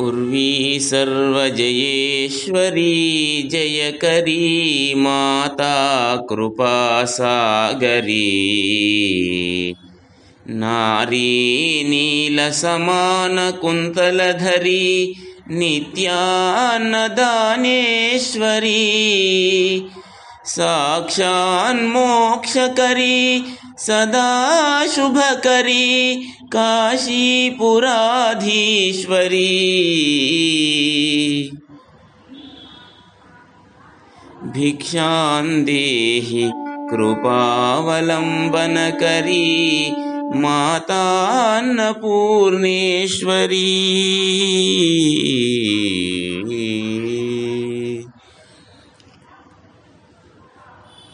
उर्वी सर्वजयेश्वरी जयकरी माता कृपासागरी नारी नीलसमानकुन्तलधरी नित्यान्नदानेश्वरी साक्षान्मोक्षकरी सदा शुभकरी काशीपुराधीश्वरी। भिक्षां देहि कृपावलम्बनकरी मातान्नपूर्णेश्वरी।